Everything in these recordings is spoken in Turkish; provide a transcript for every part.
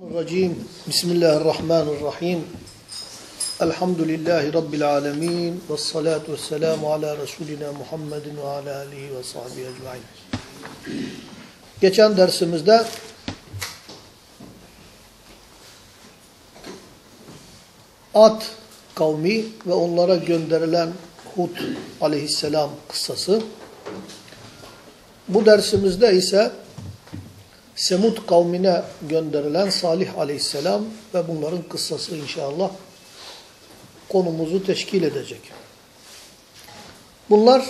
الرجيم بسم الله الرحمن الرحيم الحمد لله رب العالمين والصلاة والسلام على Resulina Muhammedin ve ala alihi ve sahbihi ecmaîn. Geçen dersimizde Ad kavmi ve onlara gönderilen Hud aleyhisselam kıssası. Bu dersimizde ise Semud kavmine gönderilen Salih aleyhisselam ve bunların kıssası inşallah konumuzu teşkil edecek. Bunlar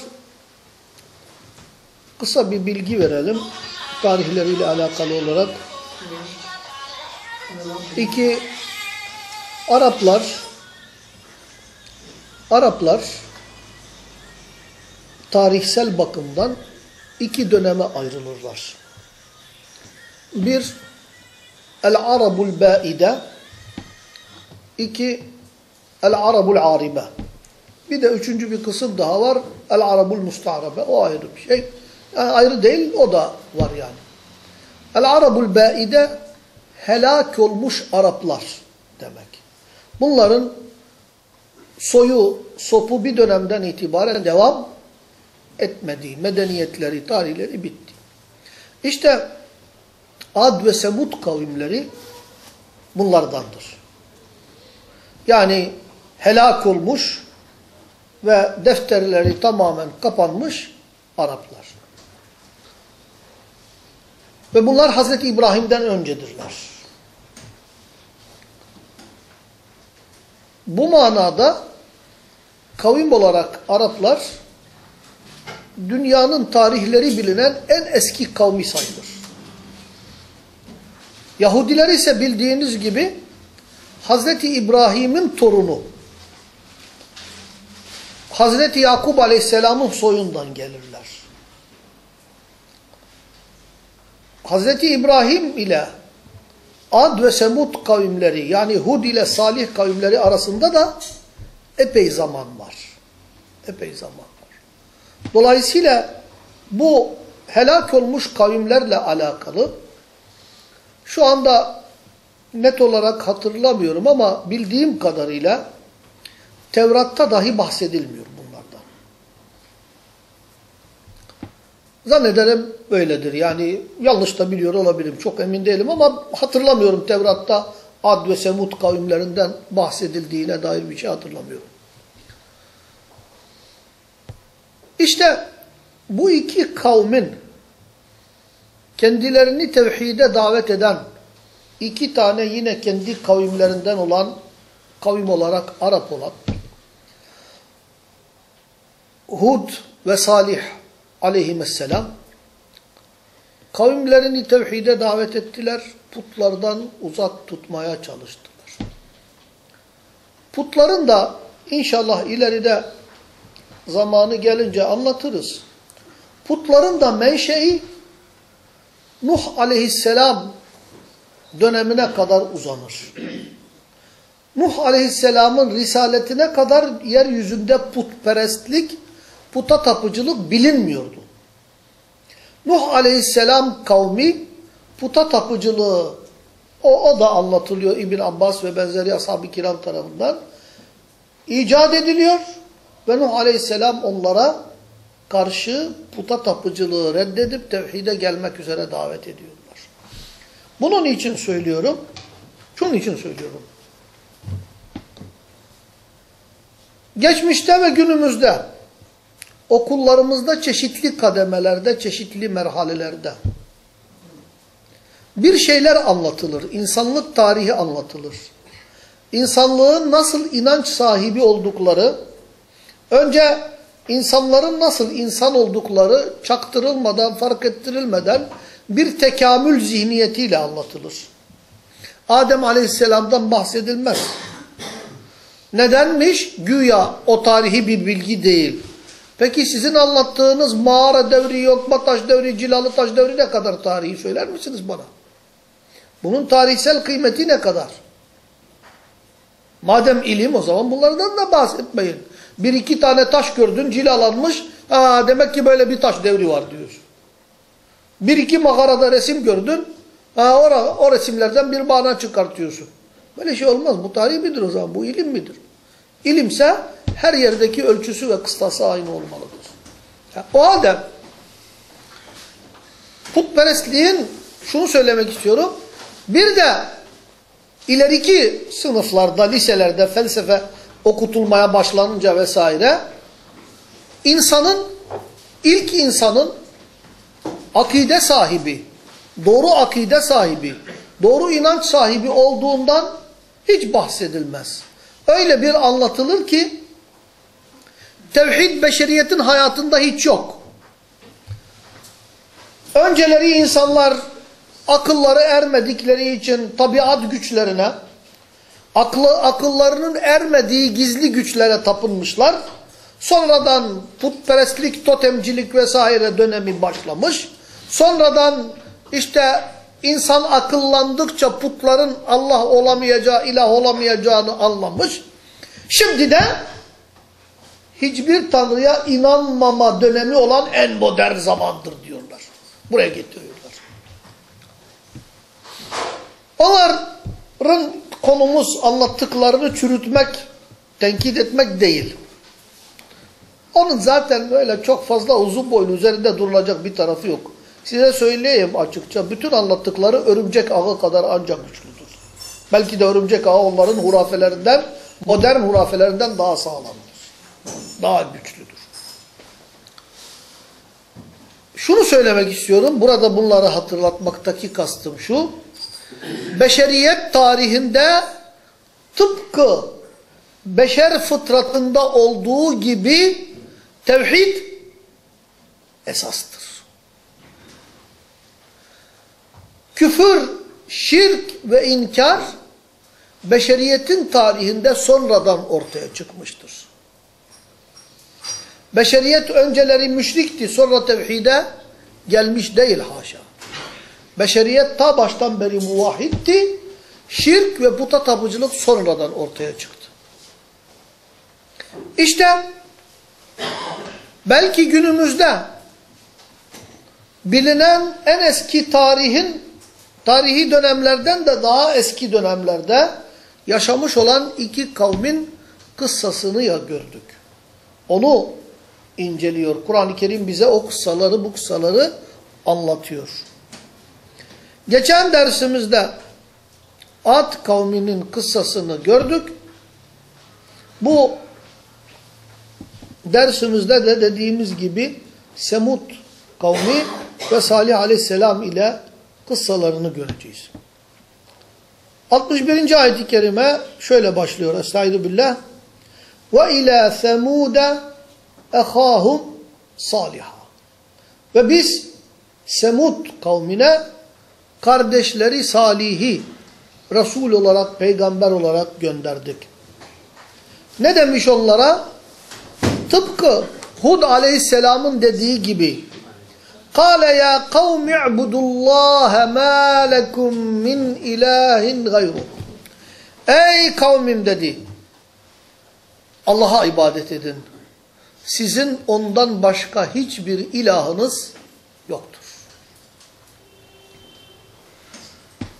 kısa bir bilgi verelim tarihleriyle alakalı olarak. İki, Araplar Araplar tarihsel bakımdan iki döneme ayrılırlar. Bir, El-Arabul Bâide. İki, El-Arabul Aribe. Bir de üçüncü bir kısım daha var. El-Arabul Musta'rabe. O ayrı bir şey. Yani ayrı değil, o da var yani. El-Arabul Bâide, helak olmuş Araplar demek. Bunların soyu, sopu bir dönemden itibaren devam etmediği, medeniyetleri, tarihleri bitti. İşte Ad ve Semud kavimleri bunlardandır. Yani helak olmuş ve defterleri tamamen kapanmış Araplar. Ve bunlar Hazreti İbrahim'den öncedirler. Bu manada kavim olarak Araplar dünyanın tarihleri bilinen en eski kavmi sayılır. Yahudiler ise bildiğiniz gibi Hazreti İbrahim'in torunu. Hazreti Yakup Aleyhisselam'ın soyundan gelirler. Hazreti İbrahim ile Ad ve Semud kavimleri yani Hud ile Salih kavimleri arasında da epey zaman var. Epey zaman var. Dolayısıyla bu helak olmuş kavimlerle alakalı şu anda net olarak hatırlamıyorum ama bildiğim kadarıyla Tevrat'ta dahi bahsedilmiyor bunlardan. Zannederim böyledir. Yani yanlış da biliyor olabilirim. Çok emin değilim ama hatırlamıyorum Tevrat'ta Ad ve Semud kavimlerinden bahsedildiğine dair bir şey hatırlamıyorum. İşte bu iki kavmin kendilerini tevhide davet eden iki tane yine kendi kavimlerinden olan kavim olarak Arap olan Hud ve Salih aleyhisselam kavimlerini tevhide davet ettiler. Putlardan uzak tutmaya çalıştılar. Putların da inşallah ileride zamanı gelince anlatırız. Putların da menşei Nuh aleyhisselam dönemine kadar uzanır. Nuh aleyhisselamın risaletine kadar yeryüzünde putperestlik, puta tapıcılık bilinmiyordu. Nuh aleyhisselam kavmi puta tapıcılığı, o, o da anlatılıyor İbn Abbas ve benzeri ashab-ı kiram tarafından, icat ediliyor ve Nuh aleyhisselam onlara karşı puta tapıcılığı reddedip tevhide gelmek üzere davet ediyorlar. Bunun için söylüyorum. Şunun için söylüyorum. Geçmişte ve günümüzde okullarımızda çeşitli kademelerde, çeşitli merhalelerde bir şeyler anlatılır. İnsanlık tarihi anlatılır. İnsanlığın nasıl inanç sahibi oldukları, önce insanların nasıl insan oldukları çaktırılmadan, fark ettirilmeden bir tekamül zihniyetiyle anlatılır. Adem aleyhisselamdan bahsedilmez. Nedenmiş? Güya o tarihi bir bilgi değil. Peki sizin anlattığınız mağara devri, yok taş devri, cilalı taş devri ne kadar tarihi söyler misiniz bana? Bunun tarihsel kıymeti ne kadar? Madem ilim o zaman bunlardan da bahsetmeyin. Bir iki tane taş gördün cilalanmış. Aa, demek ki böyle bir taş devri var diyorsun. Bir iki mağarada resim gördün. Ha, ora, o resimlerden bir mana çıkartıyorsun. Böyle şey olmaz. Bu tarih midir o zaman? Bu ilim midir? İlimse her yerdeki ölçüsü ve kıstası aynı olmalıdır. Ha, o halde putperestliğin şunu söylemek istiyorum. Bir de ileriki sınıflarda, liselerde felsefe okutulmaya başlanınca vesaire insanın, ilk insanın akide sahibi, doğru akide sahibi, doğru inanç sahibi olduğundan hiç bahsedilmez. Öyle bir anlatılır ki tevhid beşeriyetin hayatında hiç yok. Önceleri insanlar akılları ermedikleri için tabiat güçlerine, aklı, akıllarının ermediği gizli güçlere tapınmışlar. Sonradan putperestlik, totemcilik vesaire dönemi başlamış. Sonradan işte insan akıllandıkça putların Allah olamayacağı, ilah olamayacağını anlamış. Şimdi de hiçbir tanrıya inanmama dönemi olan en modern zamandır diyorlar. Buraya getiriyorlar. Onların konumuz anlattıklarını çürütmek, tenkit etmek değil. Onun zaten böyle çok fazla uzun boylu üzerinde durulacak bir tarafı yok. Size söyleyeyim açıkça, bütün anlattıkları örümcek ağı kadar ancak güçlüdür. Belki de örümcek ağı onların hurafelerinden, modern hurafelerinden daha sağlamdır. Daha güçlüdür. Şunu söylemek istiyorum, burada bunları hatırlatmaktaki kastım şu. Beşeriyet tarihinde tıpkı beşer fıtratında olduğu gibi tevhid esastır. Küfür, şirk ve inkar beşeriyetin tarihinde sonradan ortaya çıkmıştır. Beşeriyet önceleri müşrikti, sonra tevhide gelmiş değil haşa. Beşeriyet ta baştan beri muvahhitti, şirk ve puta tapıcılık sonradan ortaya çıktı. İşte belki günümüzde bilinen en eski tarihin tarihi dönemlerden de daha eski dönemlerde yaşamış olan iki kavmin kıssasını ya gördük. Onu inceliyor. Kur'an-ı Kerim bize o kıssaları, bu kıssaları anlatıyor. Geçen dersimizde Ad kavminin kıssasını gördük. Bu dersimizde de dediğimiz gibi Semud kavmi ve Salih aleyhisselam ile kıssalarını göreceğiz. 61. ayet-i kerime şöyle başlıyor. Estaizu billah. Ve ila semude ehahum saliha. Ve biz Semud kavmine kardeşleri Salih'i Resul olarak, peygamber olarak gönderdik. Ne demiş onlara? Tıpkı Hud aleyhisselamın dediği gibi Kale ya kavmi ibudullaha ma lekum min ilahin gayru. Ey kavmim dedi. Allah'a ibadet edin. Sizin ondan başka hiçbir ilahınız yoktur.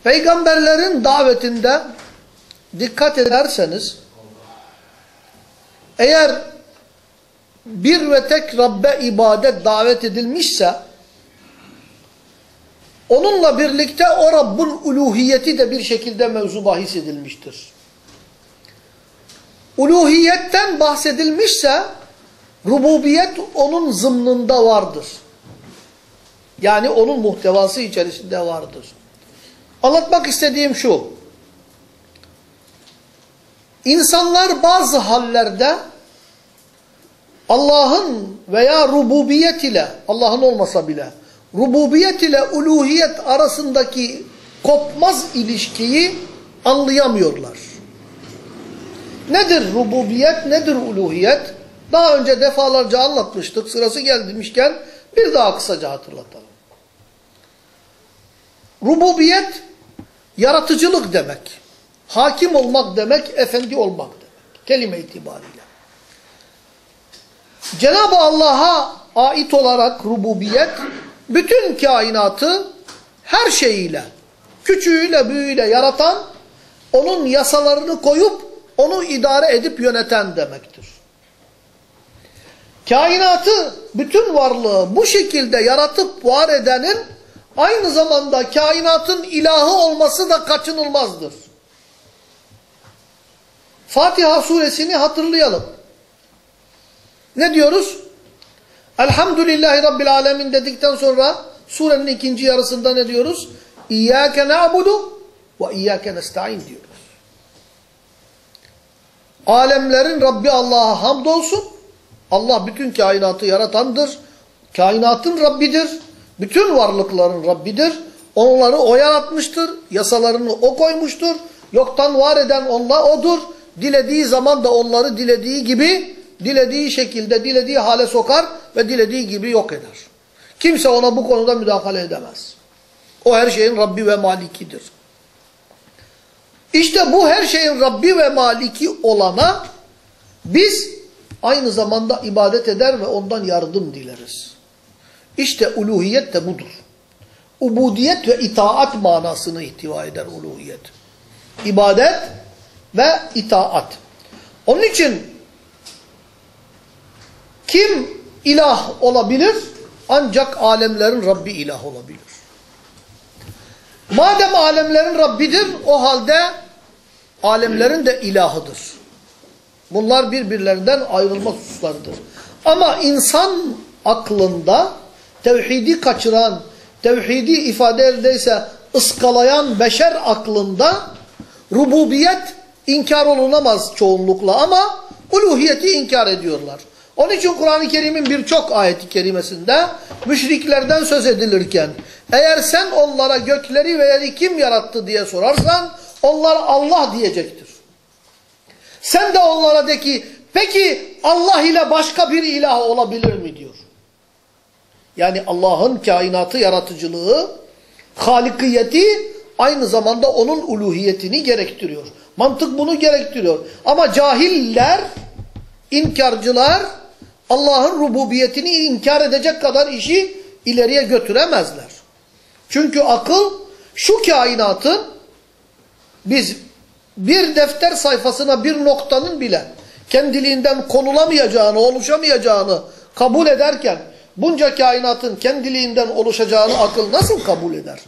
Peygamberlerin davetinde dikkat ederseniz eğer bir ve tek Rabbe ibadet davet edilmişse onunla birlikte o Rabbin uluhiyeti de bir şekilde mevzu bahis edilmiştir. Uluhiyetten bahsedilmişse rububiyet onun zımnında vardır. Yani onun muhtevası içerisinde vardır. Anlatmak istediğim şu. İnsanlar bazı hallerde Allah'ın veya rububiyet ile, Allah'ın olmasa bile, rububiyet ile uluhiyet arasındaki kopmaz ilişkiyi anlayamıyorlar. Nedir rububiyet, nedir uluhiyet? Daha önce defalarca anlatmıştık. Sırası gelmişken bir daha kısaca hatırlatalım. Rububiyet, yaratıcılık demek. Hakim olmak demek, efendi olmak demek. Kelime itibariyle. Cenab-ı Allah'a ait olarak rububiyet, bütün kainatı her şeyiyle, küçüğüyle büyüğüyle yaratan, onun yasalarını koyup onu idare edip yöneten demektir. Kainatı, bütün varlığı bu şekilde yaratıp var edenin aynı zamanda kainatın ilahı olması da kaçınılmazdır. Fatiha suresini hatırlayalım. Ne diyoruz? Elhamdülillahi Rabbil Alemin dedikten sonra surenin ikinci yarısında ne diyoruz? İyyâke na'budu ve iyyâke nesta'in diyoruz. Alemlerin Rabbi Allah'a hamdolsun. Allah bütün kainatı yaratandır. Kainatın Rabbidir. Bütün varlıkların Rabbidir. Onları O yaratmıştır. Yasalarını O koymuştur. Yoktan var eden Allah O'dur. Dilediği zaman da onları dilediği gibi, dilediği şekilde, dilediği hale sokar ve dilediği gibi yok eder. Kimse ona bu konuda müdahale edemez. O her şeyin Rabbi ve Malikidir. İşte bu her şeyin Rabbi ve Maliki olana biz aynı zamanda ibadet eder ve ondan yardım dileriz. İşte uluhiyet de budur. Ubudiyet ve itaat manasını ihtiva eder uluhiyet. İbadet ve itaat. Onun için kim ilah olabilir? Ancak alemlerin Rabbi ilah olabilir. Madem alemlerin Rabbidir, o halde alemlerin de ilahıdır. Bunlar birbirlerinden ayrılmaz hususlardır. Ama insan aklında tevhidi kaçıran, tevhidi ifade edilse ıskalayan beşer aklında rububiyet inkar olunamaz çoğunlukla ama uluhiyeti inkar ediyorlar. Onun için Kur'an-ı Kerim'in birçok ayeti kerimesinde müşriklerden söz edilirken eğer sen onlara gökleri ve yeri kim yarattı diye sorarsan onlar Allah diyecektir. Sen de onlara de ki peki Allah ile başka bir ilah olabilir mi diyor. Yani Allah'ın kainatı yaratıcılığı, halikiyeti aynı zamanda onun uluhiyetini gerektiriyor. Mantık bunu gerektiriyor. Ama cahiller, inkarcılar Allah'ın rububiyetini inkar edecek kadar işi ileriye götüremezler. Çünkü akıl şu kainatın biz bir defter sayfasına bir noktanın bile kendiliğinden konulamayacağını, oluşamayacağını kabul ederken bunca kainatın kendiliğinden oluşacağını akıl nasıl kabul eder?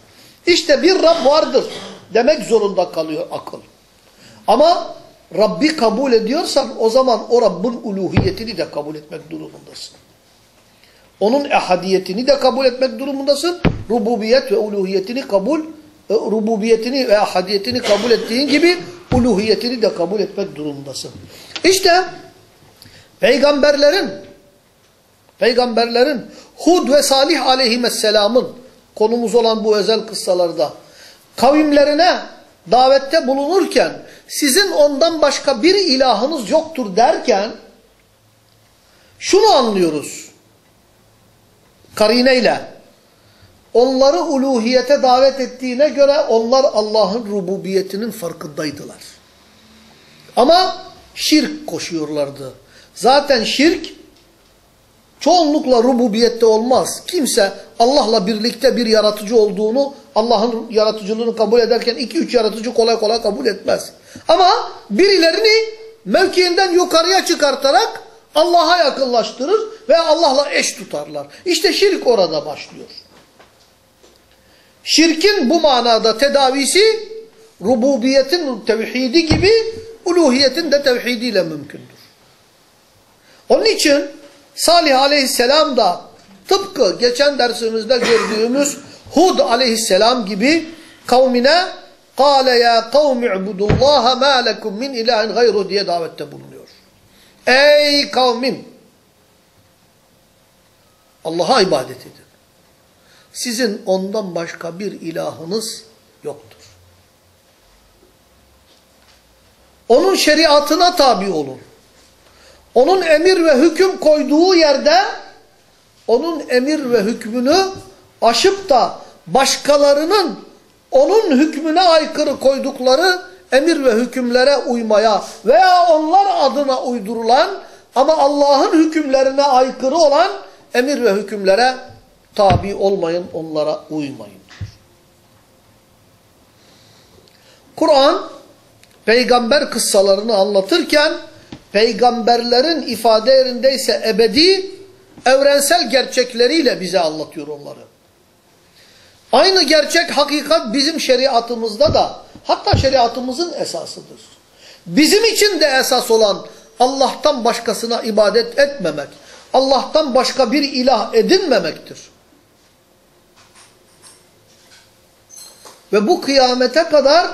İşte bir Rab vardır demek zorunda kalıyor akıl. Ama Rabbi kabul ediyorsan o zaman o Rabbin uluhiyetini de kabul etmek durumundasın. Onun ehadiyetini de kabul etmek durumundasın. Rububiyet ve uluhiyetini kabul, e, rububiyetini ve ehadiyetini kabul ettiğin gibi uluhiyetini de kabul etmek durumundasın. İşte peygamberlerin peygamberlerin Hud ve Salih aleyhisselamın konumuz olan bu özel kıssalarda kavimlerine davette bulunurken sizin ondan başka bir ilahınız yoktur derken şunu anlıyoruz. Karineyle onları uluhiyete davet ettiğine göre onlar Allah'ın rububiyetinin farkındaydılar. Ama şirk koşuyorlardı. Zaten şirk çoğunlukla rububiyette olmaz. Kimse Allah'la birlikte bir yaratıcı olduğunu, Allah'ın yaratıcılığını kabul ederken iki üç yaratıcı kolay kolay kabul etmez. Ama birilerini mevkiinden yukarıya çıkartarak Allah'a yakınlaştırır ve Allah'la eş tutarlar. İşte şirk orada başlıyor. Şirkin bu manada tedavisi rububiyetin tevhidi gibi uluhiyetin de tevhidiyle mümkündür. Onun için Salih aleyhisselam da tıpkı geçen dersimizde gördüğümüz Hud aleyhisselam gibi kavmine قَالَ يَا قَوْمِ اعْبُدُوا اللّٰهَ مَا لَكُمْ مِنْ اِلٰهٍ غَيْرُ diye davette bulunuyor. Ey kavmim! Allah'a ibadet edin. Sizin ondan başka bir ilahınız yoktur. Onun şeriatına tabi olun. Onun emir ve hüküm koyduğu yerde onun emir ve hükmünü aşıp da başkalarının onun hükmüne aykırı koydukları emir ve hükümlere uymaya veya onlar adına uydurulan ama Allah'ın hükümlerine aykırı olan emir ve hükümlere tabi olmayın, onlara uymayın. Kur'an peygamber kıssalarını anlatırken peygamberlerin ifade yerindeyse ebedi, evrensel gerçekleriyle bize anlatıyor onları. Aynı gerçek hakikat bizim şeriatımızda da hatta şeriatımızın esasıdır. Bizim için de esas olan Allah'tan başkasına ibadet etmemek, Allah'tan başka bir ilah edinmemektir. Ve bu kıyamete kadar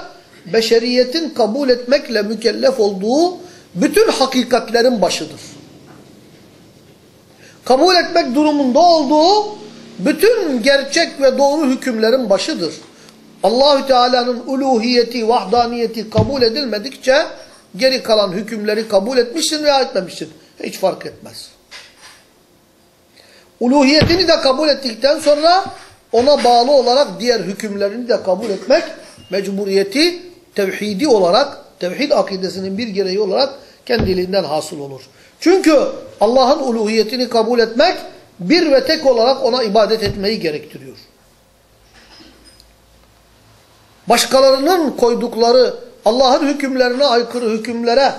beşeriyetin kabul etmekle mükellef olduğu bütün hakikatlerin başıdır. Kabul etmek durumunda olduğu bütün gerçek ve doğru hükümlerin başıdır. Allahü Teala'nın uluhiyeti, vahdaniyeti kabul edilmedikçe geri kalan hükümleri kabul etmişsin veya etmemişsin. Hiç fark etmez. Uluhiyetini de kabul ettikten sonra ona bağlı olarak diğer hükümlerini de kabul etmek mecburiyeti tevhidi olarak, tevhid akidesinin bir gereği olarak kendiliğinden hasıl olur. Çünkü Allah'ın uluhiyetini kabul etmek bir ve tek olarak ona ibadet etmeyi gerektiriyor. Başkalarının koydukları Allah'ın hükümlerine aykırı hükümlere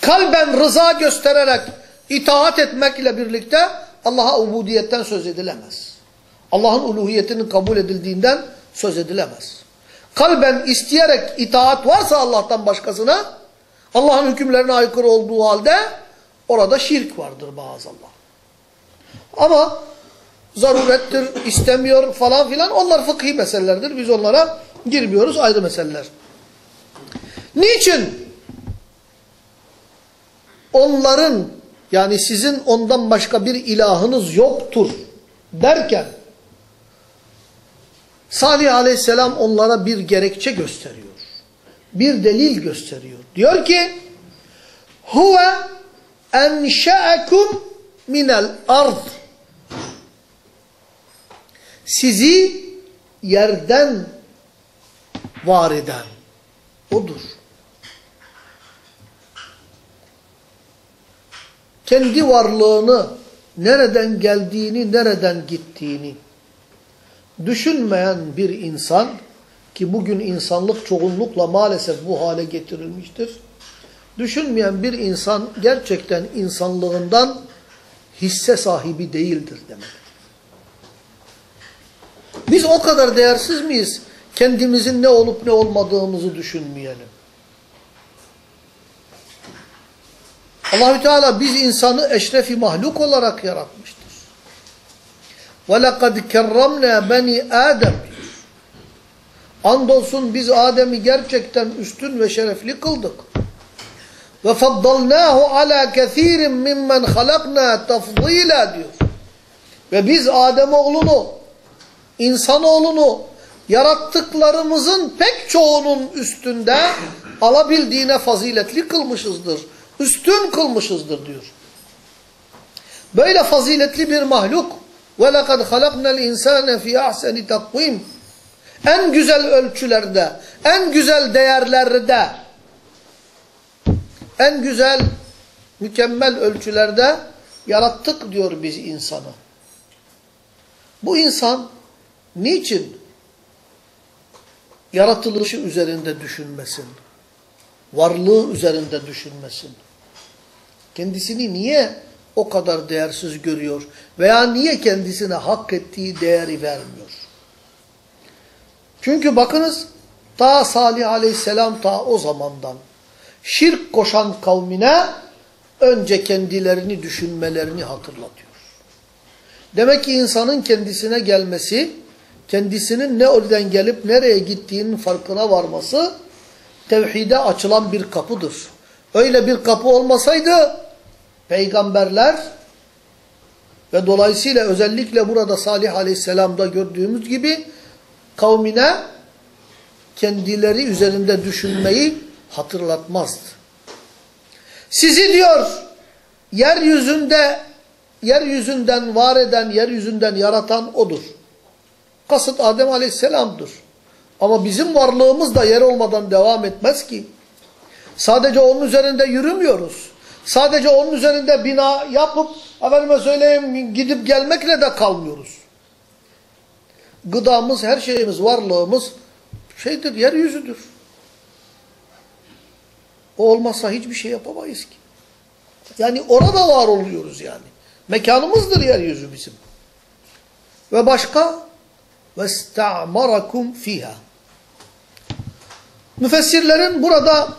kalben rıza göstererek itaat etmekle birlikte Allah'a ubudiyetten söz edilemez. Allah'ın uluhiyetinin kabul edildiğinden söz edilemez. Kalben isteyerek itaat varsa Allah'tan başkasına Allah'ın hükümlerine aykırı olduğu halde orada şirk vardır maazallah. Ama zarurettir, istemiyor falan filan onlar fıkhi meselelerdir. Biz onlara girmiyoruz ayrı meseleler. Niçin? Onların yani sizin ondan başka bir ilahınız yoktur derken Salih aleyhisselam onlara bir gerekçe gösteriyor. Bir delil gösteriyor. Diyor ki Huve enşe'ekum minel ard Sizi yerden var eden odur. Kendi varlığını, nereden geldiğini, nereden gittiğini düşünmeyen bir insan ki bugün insanlık çoğunlukla maalesef bu hale getirilmiştir. Düşünmeyen bir insan gerçekten insanlığından hisse sahibi değildir demek. Biz o kadar değersiz miyiz? Kendimizin ne olup ne olmadığımızı düşünmeyelim. Allahü Teala biz insanı eşrefi mahluk olarak yaratmıştır. وَلَقَدْ كَرَّمْنَا بَنِي Adem Andolsun biz Adem'i gerçekten üstün ve şerefli kıldık. Ve faddalnahu ala kesirin mimmen halakna tafdila diyor. Ve biz Adem oğlunu, insanoğlunu yarattıklarımızın pek çoğunun üstünde alabildiğine faziletli kılmışızdır. Üstün kılmışızdır diyor. Böyle faziletli bir mahluk وَلَقَدْ خَلَقْنَا الْاِنْسَانَ فِي اَحْسَنِ takvim En güzel ölçülerde, en güzel değerlerde, en güzel, mükemmel ölçülerde yarattık diyor biz insanı. Bu insan niçin yaratılışı üzerinde düşünmesin? Varlığı üzerinde düşünmesin? Kendisini niye o kadar değersiz görüyor veya niye kendisine hak ettiği değeri vermiyor? Çünkü bakınız ta Salih aleyhisselam ta o zamandan şirk koşan kavmine önce kendilerini düşünmelerini hatırlatıyor. Demek ki insanın kendisine gelmesi, kendisinin ne oradan gelip nereye gittiğinin farkına varması tevhide açılan bir kapıdır. Öyle bir kapı olmasaydı peygamberler ve dolayısıyla özellikle burada Salih Aleyhisselam'da gördüğümüz gibi kavmine kendileri üzerinde düşünmeyi hatırlatmazdı. Sizi diyor yeryüzünde yeryüzünden var eden, yeryüzünden yaratan odur. Kasıt Adem Aleyhisselam'dır. Ama bizim varlığımız da yer olmadan devam etmez ki. Sadece onun üzerinde yürümüyoruz. Sadece onun üzerinde bina yapıp efendime söyleyeyim gidip gelmekle de kalmıyoruz. Gıdamız, her şeyimiz, varlığımız şeydir, yeryüzüdür. O olmazsa hiçbir şey yapamayız ki. Yani orada var oluyoruz yani. Mekanımızdır yeryüzü bizim. Ve başka وَاسْتَعْمَرَكُمْ fiha. Müfessirlerin burada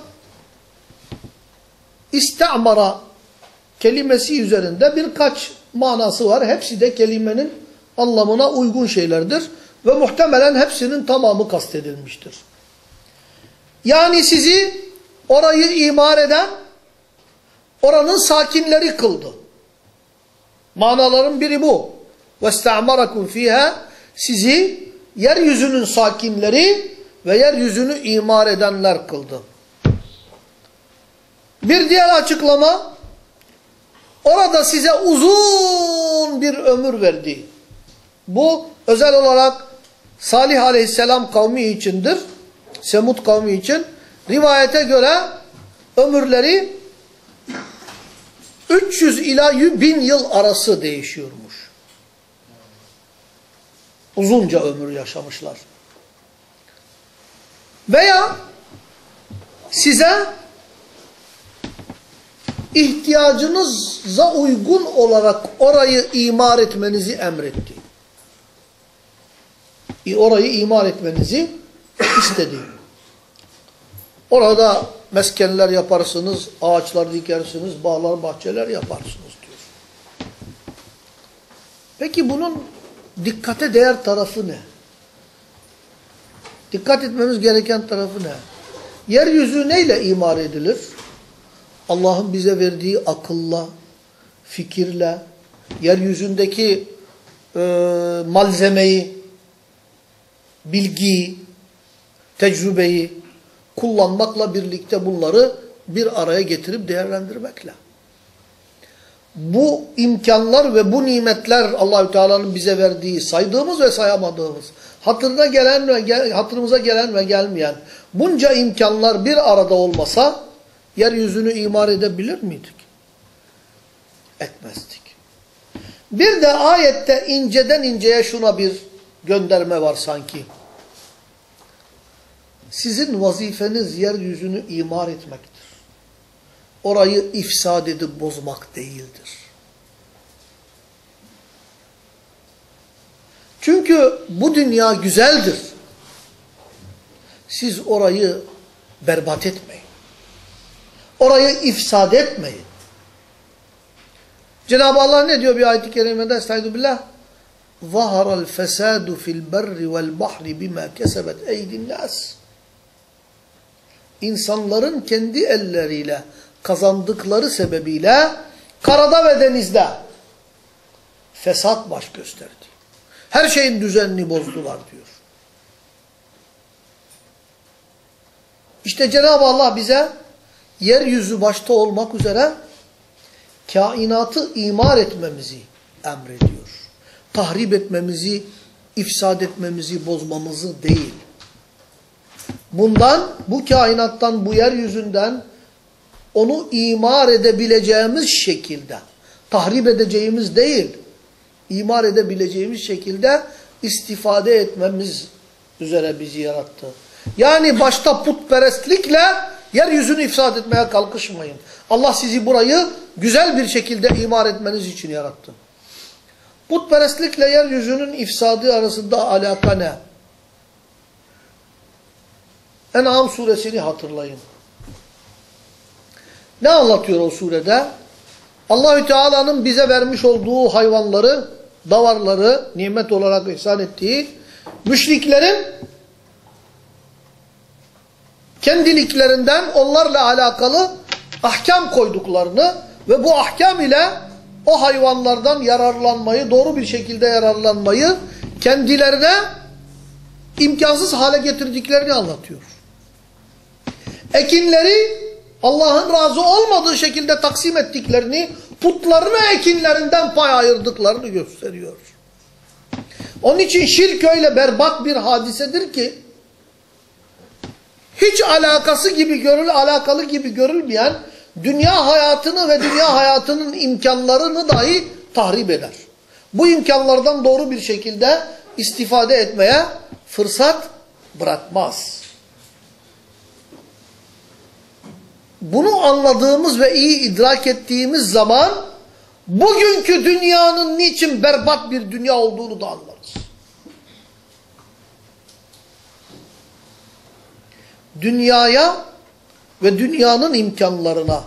istamara kelimesi üzerinde birkaç manası var. Hepsi de kelimenin anlamına uygun şeylerdir. Ve muhtemelen hepsinin tamamı kastedilmiştir. Yani sizi orayı imar eden oranın sakinleri kıldı. Manaların biri bu. وَاسْتَعْمَرَكُمْ fiha Sizi yeryüzünün sakinleri ve yeryüzünü imar edenler kıldı. Bir diğer açıklama orada size uzun bir ömür verdi. Bu özel olarak Salih aleyhisselam kavmi içindir. Semud kavmi için. Rivayete göre ömürleri 300 ila 1000 yıl arası değişiyormuş. Uzunca ömür yaşamışlar. Veya size ihtiyacınıza uygun olarak orayı imar etmenizi emretti. Orayı imar etmenizi istedi. Orada meskenler yaparsınız, ağaçlar dikersiniz, bağlar, bahçeler yaparsınız diyor. Peki bunun dikkate değer tarafı ne? Dikkat etmemiz gereken tarafı ne? Yeryüzü neyle imar edilir? Allah'ın bize verdiği akılla, fikirle, yeryüzündeki e, malzemeyi, bilgiyi, tecrübeyi kullanmakla birlikte bunları bir araya getirip değerlendirmekle. Bu imkanlar ve bu nimetler Allahü Teala'nın bize verdiği, saydığımız ve sayamadığımız, hatırına gelen ve gel, hatırımıza gelen ve gelmeyen bunca imkanlar bir arada olmasa yeryüzünü imar edebilir miydik? Etmezdik. Bir de ayette inceden inceye şuna bir gönderme var sanki. Sizin vazifeniz yeryüzünü imar etmektir. Orayı ifsad edip bozmak değildir. Çünkü bu dünya güzeldir. Siz orayı berbat etmeyin. Orayı ifsad etmeyin. Cenab-ı Allah ne diyor bir ayet-i kerimede? Estaizu billah. ظَهَرَ الْفَسَادُ فِي الْبَرِّ وَالْبَحْرِ بِمَا كَسَبَتْ اَيْدِ النَّاسِ İnsanların kendi elleriyle kazandıkları sebebiyle karada ve denizde fesat baş gösterdi. Her şeyin düzenini bozdular diyor. İşte Cenab-ı Allah bize yeryüzü başta olmak üzere kainatı imar etmemizi emrediyor. Tahrip etmemizi, ifsad etmemizi, bozmamızı değil. Bundan, bu kainattan, bu yeryüzünden onu imar edebileceğimiz şekilde, tahrip edeceğimiz değil, imar edebileceğimiz şekilde istifade etmemiz üzere bizi yarattı. Yani başta putperestlikle yeryüzünü ifsad etmeye kalkışmayın. Allah sizi burayı güzel bir şekilde imar etmeniz için yarattı. Putperestlikle yeryüzünün ifsadı arasında alaka ne? En'am suresini hatırlayın. Ne anlatıyor o surede? Allahü Teala'nın bize vermiş olduğu hayvanları, davarları nimet olarak ihsan ettiği müşriklerin kendiliklerinden onlarla alakalı ahkam koyduklarını ve bu ahkam ile o hayvanlardan yararlanmayı, doğru bir şekilde yararlanmayı kendilerine imkansız hale getirdiklerini anlatıyor. Ekinleri Allah'ın razı olmadığı şekilde taksim ettiklerini, putlarına ekinlerinden pay ayırdıklarını gösteriyor. Onun için şirk öyle berbat bir hadisedir ki, hiç alakası gibi görül, alakalı gibi görülmeyen dünya hayatını ve dünya hayatının imkanlarını dahi tahrip eder. Bu imkanlardan doğru bir şekilde istifade etmeye fırsat bırakmaz. bunu anladığımız ve iyi idrak ettiğimiz zaman bugünkü dünyanın niçin berbat bir dünya olduğunu da anlarız. Dünyaya ve dünyanın imkanlarına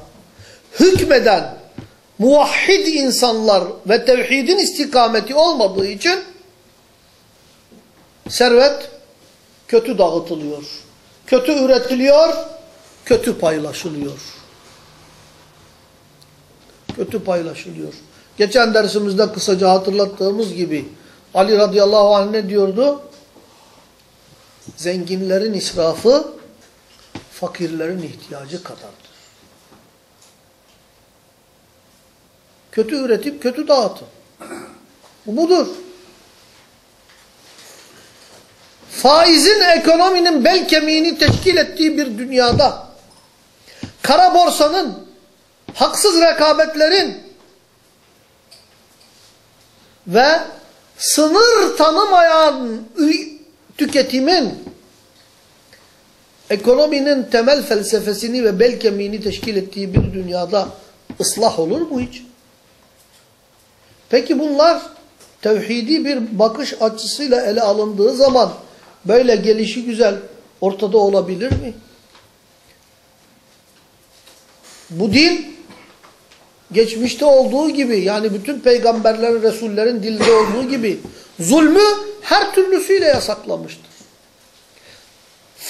hükmeden muvahhid insanlar ve tevhidin istikameti olmadığı için servet kötü dağıtılıyor. Kötü üretiliyor, kötü paylaşılıyor. Kötü paylaşılıyor. Geçen dersimizde kısaca hatırlattığımız gibi Ali radıyallahu anh ne diyordu? Zenginlerin israfı fakirlerin ihtiyacı kadardır. Kötü üretip kötü dağıtın. Bu budur. Faizin ekonominin bel kemiğini teşkil ettiği bir dünyada kara borsanın, haksız rekabetlerin ve sınır tanımayan tüketimin ekonominin temel felsefesini ve bel kemiğini teşkil ettiği bir dünyada ıslah olur mu hiç? Peki bunlar tevhidi bir bakış açısıyla ele alındığı zaman böyle gelişi güzel ortada olabilir mi? Bu din geçmişte olduğu gibi yani bütün peygamberlerin, resullerin dilinde olduğu gibi zulmü her türlüsüyle yasaklamıştır.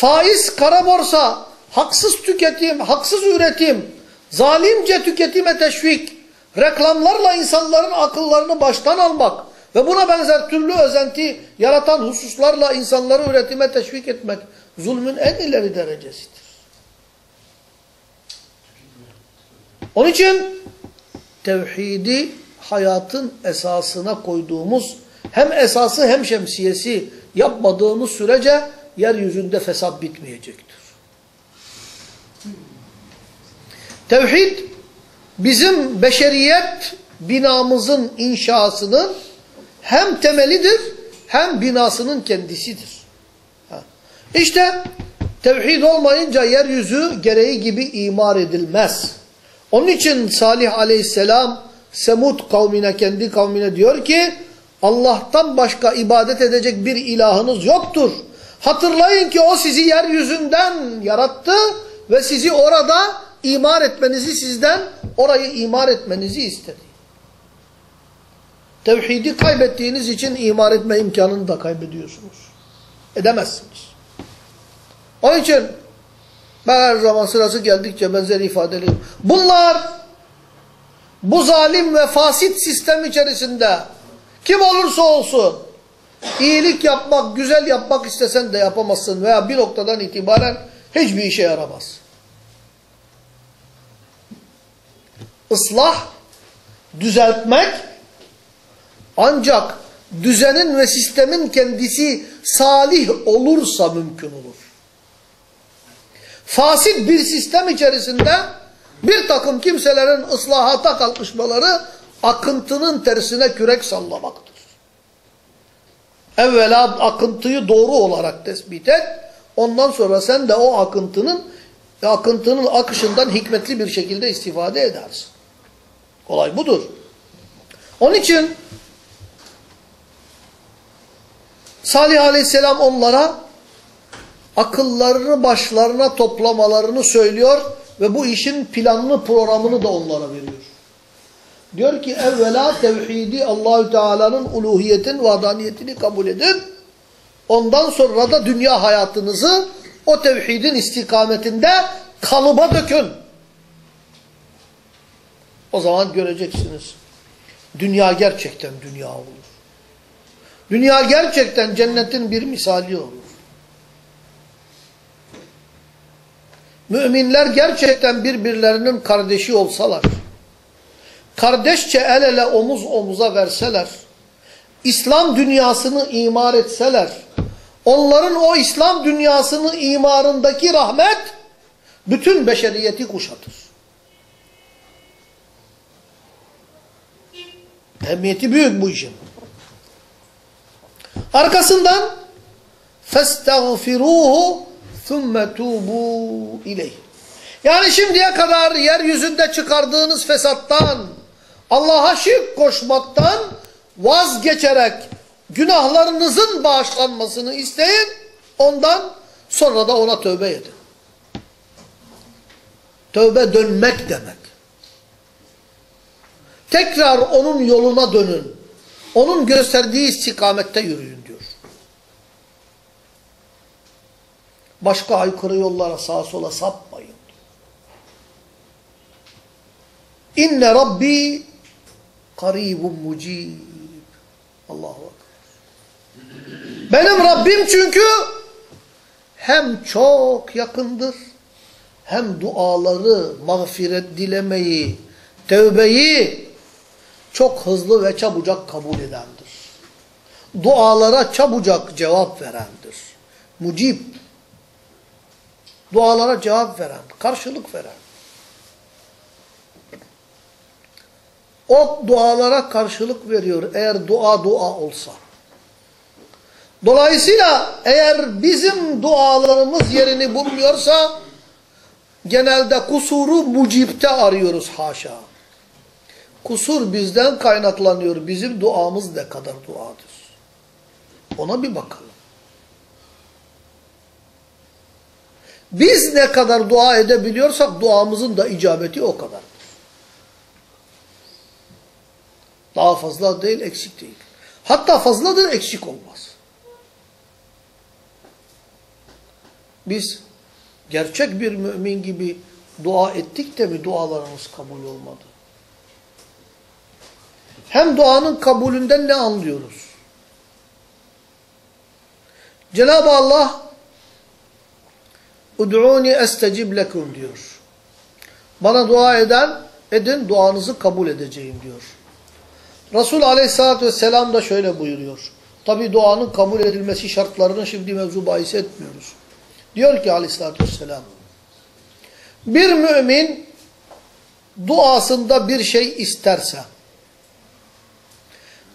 Faiz, kara borsa, haksız tüketim, haksız üretim, zalimce tüketime teşvik, reklamlarla insanların akıllarını baştan almak ve buna benzer türlü özenti yaratan hususlarla insanları üretime teşvik etmek zulmün en ileri derecesidir. Onun için tevhidi hayatın esasına koyduğumuz hem esası hem şemsiyesi yapmadığımız sürece yeryüzünde fesat bitmeyecektir. Tevhid bizim beşeriyet binamızın inşasının hem temelidir hem binasının kendisidir. İşte tevhid olmayınca yeryüzü gereği gibi imar edilmez. Onun için Salih aleyhisselam Semud kavmine kendi kavmine diyor ki Allah'tan başka ibadet edecek bir ilahınız yoktur. Hatırlayın ki o sizi yeryüzünden yarattı ve sizi orada imar etmenizi sizden orayı imar etmenizi istedi. Tevhidi kaybettiğiniz için imar etme imkanını da kaybediyorsunuz. Edemezsiniz. Onun için ben her zaman sırası geldikçe benzeri ifadeli. Bunlar bu zalim ve fasit sistem içerisinde kim olursa olsun iyilik yapmak, güzel yapmak istesen de yapamazsın veya bir noktadan itibaren hiçbir işe yaramaz. Islah, düzeltmek ancak düzenin ve sistemin kendisi salih olursa mümkün olur. Fasit bir sistem içerisinde bir takım kimselerin ıslahata kalkışmaları akıntının tersine kürek sallamaktır. Evvela akıntıyı doğru olarak tespit et. Ondan sonra sen de o akıntının akıntının akışından hikmetli bir şekilde istifade edersin. Olay budur. Onun için Salih Aleyhisselam onlara akıllarını başlarına toplamalarını söylüyor ve bu işin planını programını da onlara veriyor. Diyor ki evvela tevhidi Allahü Teala'nın uluhiyetin vadaniyetini kabul edin. Ondan sonra da dünya hayatınızı o tevhidin istikametinde kalıba dökün. O zaman göreceksiniz. Dünya gerçekten dünya olur. Dünya gerçekten cennetin bir misali olur. Müminler gerçekten birbirlerinin kardeşi olsalar, kardeşçe el ele omuz omuza verseler, İslam dünyasını imar etseler, onların o İslam dünyasının imarındaki rahmet, bütün beşeriyeti kuşatır. Ehemmiyeti büyük bu işin. Arkasından فَاسْتَغْفِرُوهُ ثُمَّ تُوبُوا اِلَيْهِ Yani şimdiye kadar yeryüzünde çıkardığınız fesattan, Allah'a şirk koşmaktan vazgeçerek günahlarınızın bağışlanmasını isteyin. Ondan sonra da ona tövbe edin. Tövbe dönmek demek. Tekrar onun yoluna dönün. Onun gösterdiği istikamette yürüyün diyor. Başka aykırı yollara sağa sola sapmayın. İnne Rabbi karibun mucib. Allahu Ekber. Benim Rabbim çünkü hem çok yakındır hem duaları, mağfiret dilemeyi, tövbeyi çok hızlı ve çabucak kabul edendir. Dualara çabucak cevap verendir. Mucib. Dualara cevap veren, karşılık veren. O dualara karşılık veriyor eğer dua dua olsa. Dolayısıyla eğer bizim dualarımız yerini bulmuyorsa genelde kusuru mucipte arıyoruz haşa. Kusur bizden kaynaklanıyor. Bizim duamız ne kadar duadır? Ona bir bakalım. Biz ne kadar dua edebiliyorsak duamızın da icabeti o kadar. Daha fazla değil, eksik değil. Hatta fazladır, eksik olmaz. Biz gerçek bir mümin gibi dua ettik de mi dualarımız kabul olmadı? Hem duanın kabulünden ne anlıyoruz? Cenab-ı Allah Ud'uni estecib lekum diyor. Bana dua eden edin duanızı kabul edeceğim diyor. Resul aleyhissalatü vesselam da şöyle buyuruyor. Tabi duanın kabul edilmesi şartlarını şimdi mevzu bahis etmiyoruz. Diyor ki aleyhissalatü vesselam bir mümin duasında bir şey isterse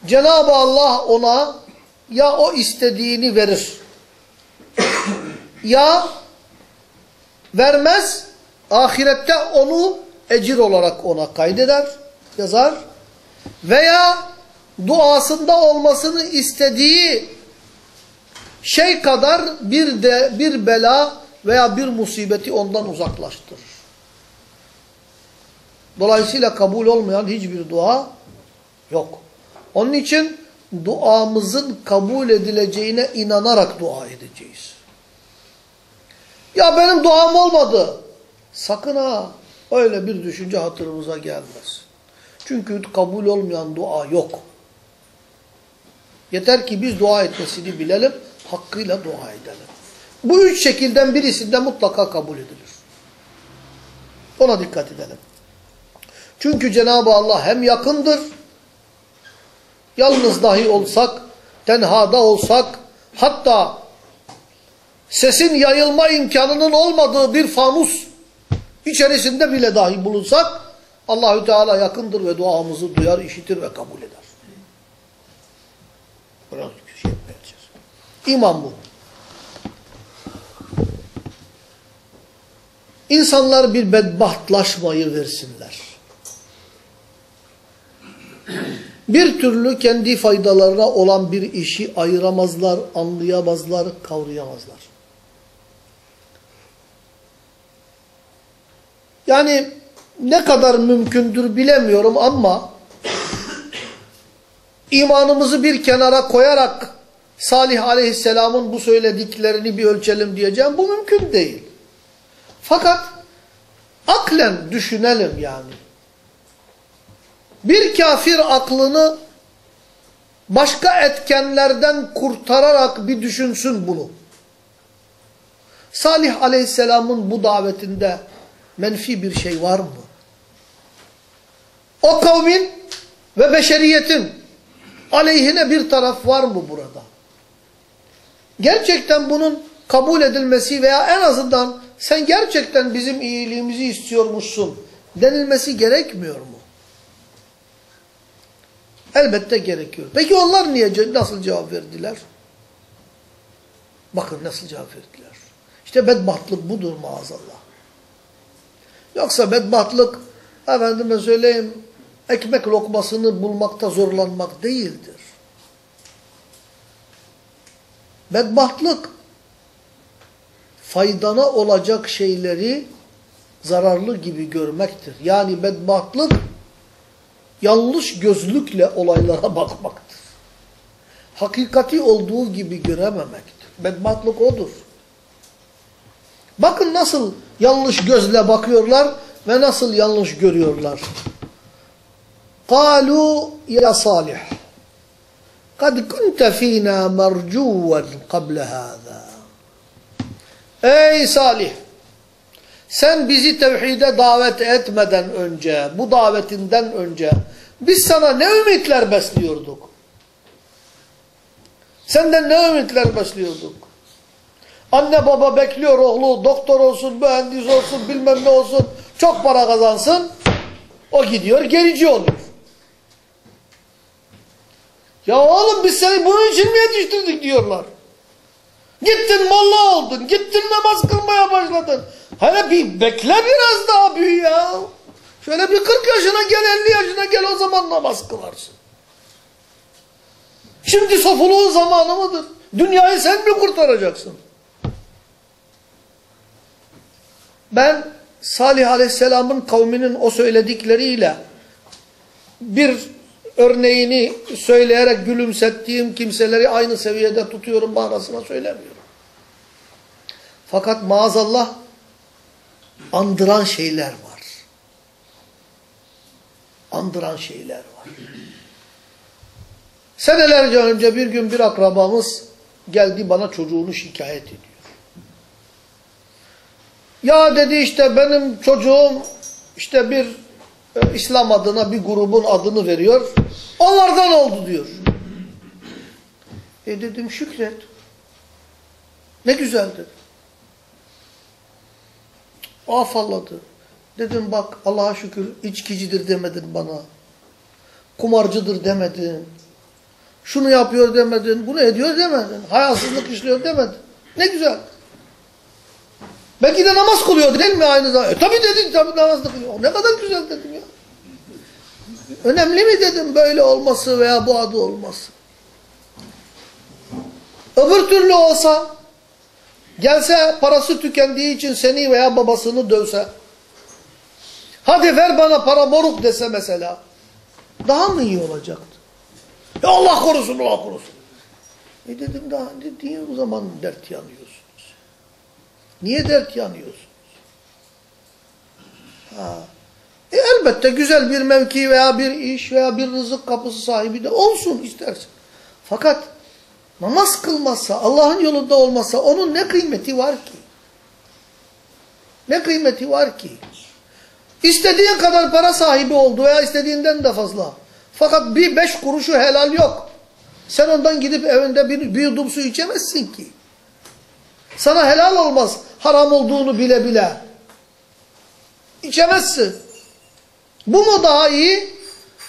Cenab-ı Allah ona ya o istediğini verir ya vermez ahirette onu ecir olarak ona kaydeder, yazar veya duasında olmasını istediği şey kadar bir de bir bela veya bir musibeti ondan uzaklaştırır. Dolayısıyla kabul olmayan hiçbir dua yok. Onun için duamızın kabul edileceğine inanarak dua edeceğiz. Ya benim duam olmadı. Sakın ha öyle bir düşünce hatırımıza gelmez. Çünkü kabul olmayan dua yok. Yeter ki biz dua etmesini bilelim, hakkıyla dua edelim. Bu üç şekilden birisinde mutlaka kabul edilir. Ona dikkat edelim. Çünkü Cenab-ı Allah hem yakındır, yalnız dahi olsak, tenhada olsak, hatta sesin yayılma imkanının olmadığı bir fanus içerisinde bile dahi bulunsak, Allahü Teala yakındır ve duamızı duyar, işitir ve kabul eder. Biraz şey yapmayacağız. İman bu. İnsanlar bir bedbahtlaşmayı versinler. Bir türlü kendi faydalarına olan bir işi ayıramazlar, anlayamazlar, kavrayamazlar. Yani ne kadar mümkündür bilemiyorum ama imanımızı bir kenara koyarak Salih aleyhisselamın bu söylediklerini bir ölçelim diyeceğim. Bu mümkün değil. Fakat aklen düşünelim yani. Bir kafir aklını başka etkenlerden kurtararak bir düşünsün bunu. Salih aleyhisselamın bu davetinde menfi bir şey var mı? O kavmin ve beşeriyetin aleyhine bir taraf var mı burada? Gerçekten bunun kabul edilmesi veya en azından sen gerçekten bizim iyiliğimizi istiyormuşsun denilmesi gerekmiyor mu? Elbette gerekiyor. Peki onlar niye nasıl cevap verdiler? Bakın nasıl cevap verdiler. İşte bedbahtlık budur maazallah. Yoksa bedbahtlık, efendime söyleyeyim, ekmek lokmasını bulmakta zorlanmak değildir. Bedbahtlık, faydana olacak şeyleri zararlı gibi görmektir. Yani bedbahtlık, yanlış gözlükle olaylara bakmaktır. Hakikati olduğu gibi görememektir. Bedbahtlık odur. Bakın nasıl yanlış gözle bakıyorlar ve nasıl yanlış görüyorlar. قالوا يا صالح قد كنت فينا مرجوا قبل هذا Ey Salih! Sen bizi tevhide davet etmeden önce, bu davetinden önce biz sana ne ümitler besliyorduk? Senden ne ümitler besliyorduk? Anne baba bekliyor oğlu doktor olsun, mühendis olsun, bilmem ne olsun, çok para kazansın. O gidiyor, gerici oluyor. Ya oğlum biz seni bunun için mi yetiştirdik diyorlar. Gittin molla oldun, gittin namaz kılmaya başladın. Hele bir bekle biraz daha büyü ya. Şöyle bir 40 yaşına gel, 50 yaşına gel o zaman namaz kılarsın. Şimdi sofuluğun zamanı mıdır? Dünyayı sen mi kurtaracaksın? Ben Salih Aleyhisselam'ın kavminin o söyledikleriyle bir örneğini söyleyerek gülümsettiğim kimseleri aynı seviyede tutuyorum manasına söylemiyorum. Fakat maazallah andıran şeyler var. Andıran şeyler var. Senelerce önce bir gün bir akrabamız geldi bana çocuğunu şikayet ediyor. Ya dedi işte benim çocuğum işte bir e, İslam adına bir grubun adını veriyor. Onlardan oldu diyor. E dedim şükret. Ne güzel dedim. Afalladı. Dedim bak Allah'a şükür içkicidir demedin bana. Kumarcıdır demedin. Şunu yapıyor demedin. Bunu ediyor demedin. Hayasızlık işliyor demedin. Ne güzel. Belki de namaz kılıyor değil mi aynı zamanda? E, tabii dedin tabii namaz kılıyor. Ne kadar güzel dedim ya. Önemli mi dedim böyle olması veya bu adı olması. Öbür türlü olsa gelse parası tükendiği için seni veya babasını dövse hadi ver bana para moruk dese mesela daha mı iyi olacaktı? Ya Allah korusun Allah korusun. E dedim daha ne diye o zaman dert yanıyorsunuz? Niye dert yanıyorsunuz? Ha. E elbette güzel bir mevki veya bir iş veya bir rızık kapısı sahibi de olsun istersin. Fakat namaz kılmazsa, Allah'ın yolunda olmazsa onun ne kıymeti var ki? Ne kıymeti var ki? İstediğin kadar para sahibi oldu veya istediğinden de fazla. Fakat bir beş kuruşu helal yok. Sen ondan gidip evinde bir, bir yudum su içemezsin ki. Sana helal olmaz haram olduğunu bile bile. İçemezsin. Bu mu daha iyi?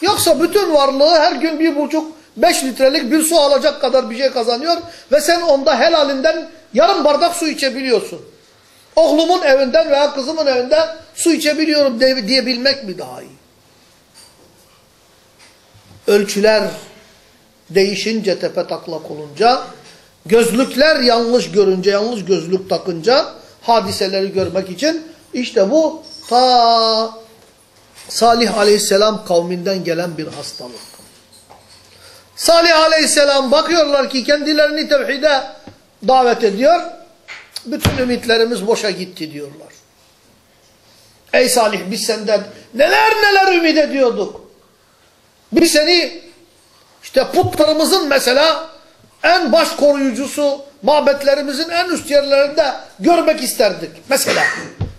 Yoksa bütün varlığı her gün bir buçuk, beş litrelik bir su alacak kadar bir şey kazanıyor ve sen onda helalinden yarım bardak su içebiliyorsun. Oğlumun evinden veya kızımın evinden su içebiliyorum diyebilmek mi daha iyi? Ölçüler değişince tepe taklak olunca, gözlükler yanlış görünce, yanlış gözlük takınca hadiseleri görmek için işte bu ta Salih aleyhisselam kavminden gelen bir hastalık. Salih aleyhisselam bakıyorlar ki kendilerini tevhide davet ediyor. Bütün ümitlerimiz boşa gitti diyorlar. Ey Salih biz senden neler neler ümit ediyorduk. Biz seni işte putlarımızın mesela en baş koruyucusu, mabetlerimizin en üst yerlerinde görmek isterdik. Mesela.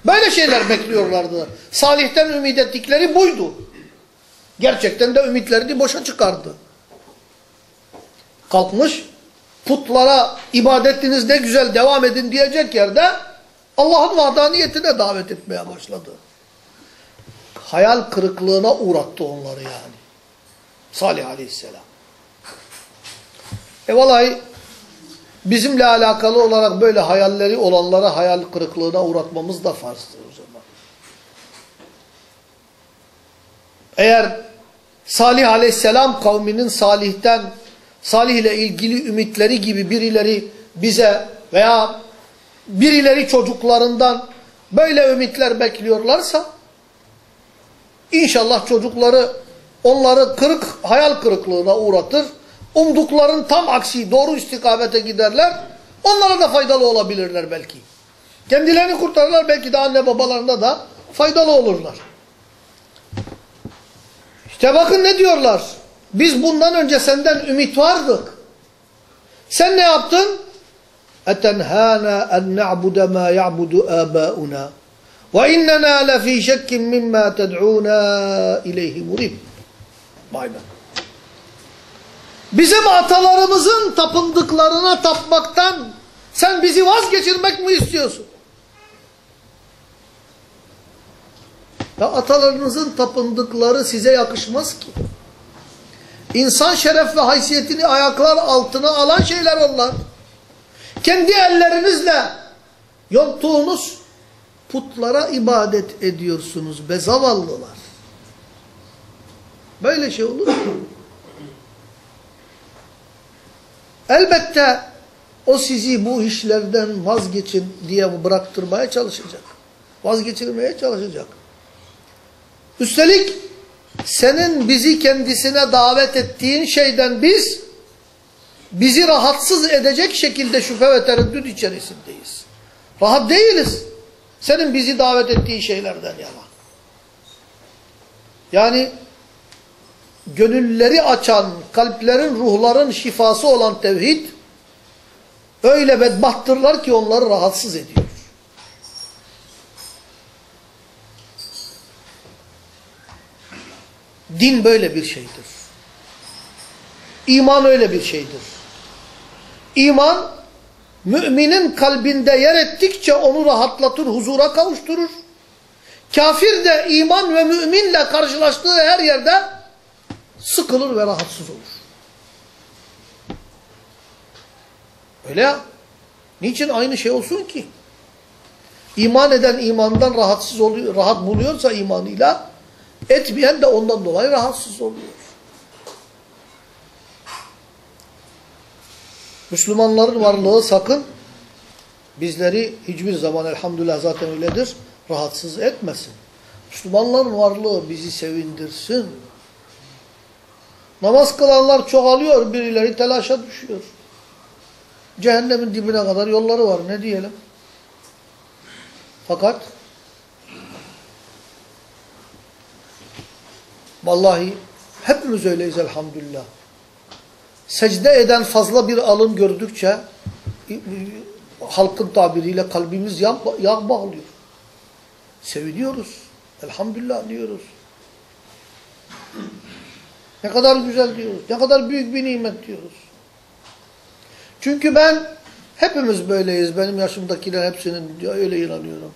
Böyle şeyler bekliyorlardı. Salih'ten ümit ettikleri buydu. Gerçekten de ümitlerini boşa çıkardı. Kalkmış putlara ibadetiniz ne güzel devam edin diyecek yerde Allah'ın vahdaniyetine davet etmeye başladı. Hayal kırıklığına uğrattı onları yani. Salih aleyhisselam. E vallahi bizimle alakalı olarak böyle hayalleri olanlara hayal kırıklığına uğratmamız da farzdır o zaman. Eğer Salih aleyhisselam kavminin Salih'ten, Salih ile ilgili ümitleri gibi birileri bize veya birileri çocuklarından böyle ümitler bekliyorlarsa inşallah çocukları onları kırık hayal kırıklığına uğratır. Umdukların tam aksi doğru istikamete giderler. Onlara da faydalı olabilirler belki. Kendilerini kurtarırlar belki de anne babalarına da faydalı olurlar. İşte bakın ne diyorlar. Biz bundan önce senden ümit vardık. Sen ne yaptın? اَتَنْهَانَا اَنْ نَعْبُدَ مَا يَعْبُدُ آبَاؤُنَا وَاِنَّنَا لَف۪ي شَكٍ مِمَّا تَدْعُونَا اِلَيْهِ مُرِبٍ Aynen. Bizim atalarımızın tapındıklarına tapmaktan sen bizi vazgeçirmek mi istiyorsun? Ya atalarınızın tapındıkları size yakışmaz ki. İnsan şeref ve haysiyetini ayaklar altına alan şeyler onlar. Kendi ellerinizle yonttuğunuz putlara ibadet ediyorsunuz be zavallılar. Böyle şey olur mu? Elbette o sizi bu işlerden vazgeçin diye bıraktırmaya çalışacak. Vazgeçirmeye çalışacak. Üstelik senin bizi kendisine davet ettiğin şeyden biz bizi rahatsız edecek şekilde şüphe ve tereddüt içerisindeyiz. Rahat değiliz. Senin bizi davet ettiğin şeylerden yana. Yani gönülleri açan, kalplerin, ruhların şifası olan tevhid öyle bedbahttırlar ki onları rahatsız ediyor. Din böyle bir şeydir. İman öyle bir şeydir. İman, müminin kalbinde yer ettikçe onu rahatlatır, huzura kavuşturur. Kafir de iman ve müminle karşılaştığı her yerde sıkılır ve rahatsız olur. Öyle ya. Niçin aynı şey olsun ki? İman eden imandan rahatsız oluyor, rahat buluyorsa imanıyla, etmeyen de ondan dolayı rahatsız oluyor. Müslümanların varlığı sakın bizleri hiçbir zaman elhamdülillah zaten öyledir, rahatsız etmesin. Müslümanların varlığı bizi sevindirsin. Namaz kılanlar çoğalıyor, birileri telaşa düşüyor. Cehennemin dibine kadar yolları var, ne diyelim. Fakat vallahi hepimiz öyleyiz elhamdülillah. Secde eden fazla bir alın gördükçe halkın tabiriyle kalbimiz yağ, yağ bağlıyor. Seviniyoruz. Elhamdülillah diyoruz. Ne kadar güzel diyoruz. Ne kadar büyük bir nimet diyoruz. Çünkü ben, hepimiz böyleyiz. Benim yaşımdakiler hepsinin öyle inanıyorum.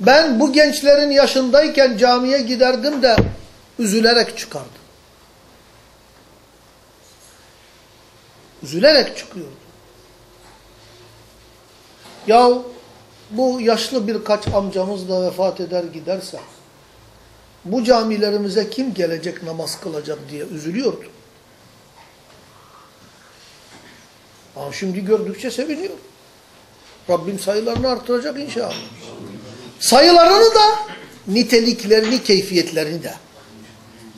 Ben bu gençlerin yaşındayken camiye giderdim de üzülerek çıkardım. Üzülerek çıkıyordum. Ya bu yaşlı birkaç amcamız da vefat eder giderse bu camilerimize kim gelecek namaz kılacak diye üzülüyordu. Ama şimdi gördükçe seviniyor. Rabbim sayılarını artıracak inşallah. Sayılarını da niteliklerini, keyfiyetlerini de.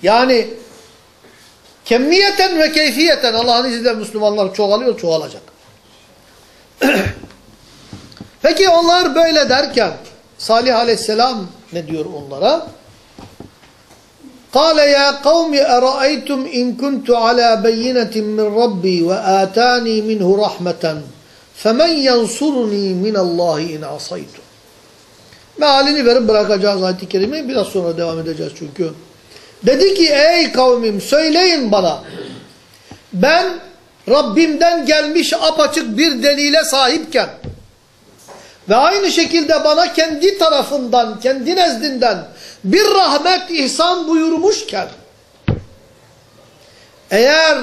Yani kemmiyeten ve keyfiyeten Allah'ın izniyle Müslümanlar çoğalıyor, çoğalacak. Peki onlar böyle derken Salih aleyhisselam ne diyor onlara? قال يا قوم أرأيتم إن كنت على بينة من ربي وآتاني منه رحمة فمن ينصرني من الله إن عصيته Mealini verip bırakacağız ayet-i kerimeyi. Biraz sonra devam edeceğiz çünkü. Dedi ki ey kavmim söyleyin bana. Ben Rabbimden gelmiş apaçık bir delile sahipken ve aynı şekilde bana kendi tarafından, kendi nezdinden bir rahmet ihsan buyurmuşken eğer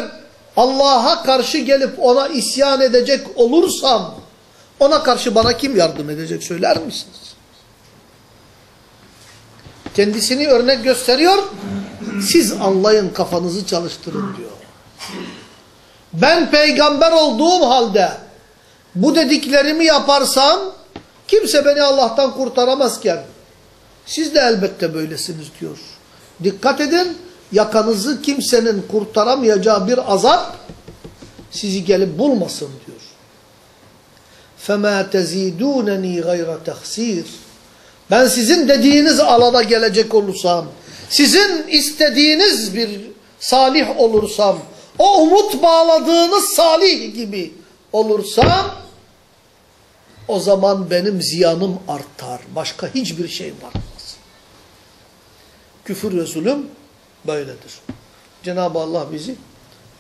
Allah'a karşı gelip ona isyan edecek olursam ona karşı bana kim yardım edecek söyler misiniz? Kendisini örnek gösteriyor. Siz anlayın kafanızı çalıştırın diyor. Ben peygamber olduğum halde bu dediklerimi yaparsam kimse beni Allah'tan kurtaramazken siz de elbette böylesiniz diyor. Dikkat edin yakanızı kimsenin kurtaramayacağı bir azap sizi gelip bulmasın diyor. فَمَا تَزِيدُونَنِي غَيْرَ تَخْسِيرٍ Ben sizin dediğiniz alana gelecek olursam, sizin istediğiniz bir salih olursam, o umut bağladığınız salih gibi olursam, o zaman benim ziyanım artar. Başka hiçbir şey artmaz. Küfür ve zulüm böyledir. Cenab-ı Allah bizi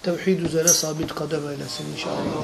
tevhid üzere sabit kadem eylesin inşallah.